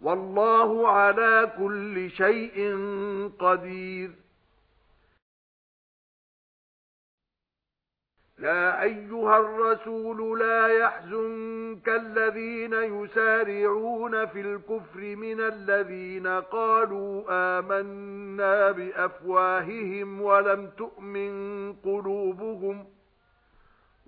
وَاللَّهُ عَلَى كُلِّ شَيْءٍ قَدِيرٌ. يا أيها الرسول لا يحزنك الذين يسارعون في الكفر من الذين قالوا آمنا بأفواههم ولم تؤمن قلوبهم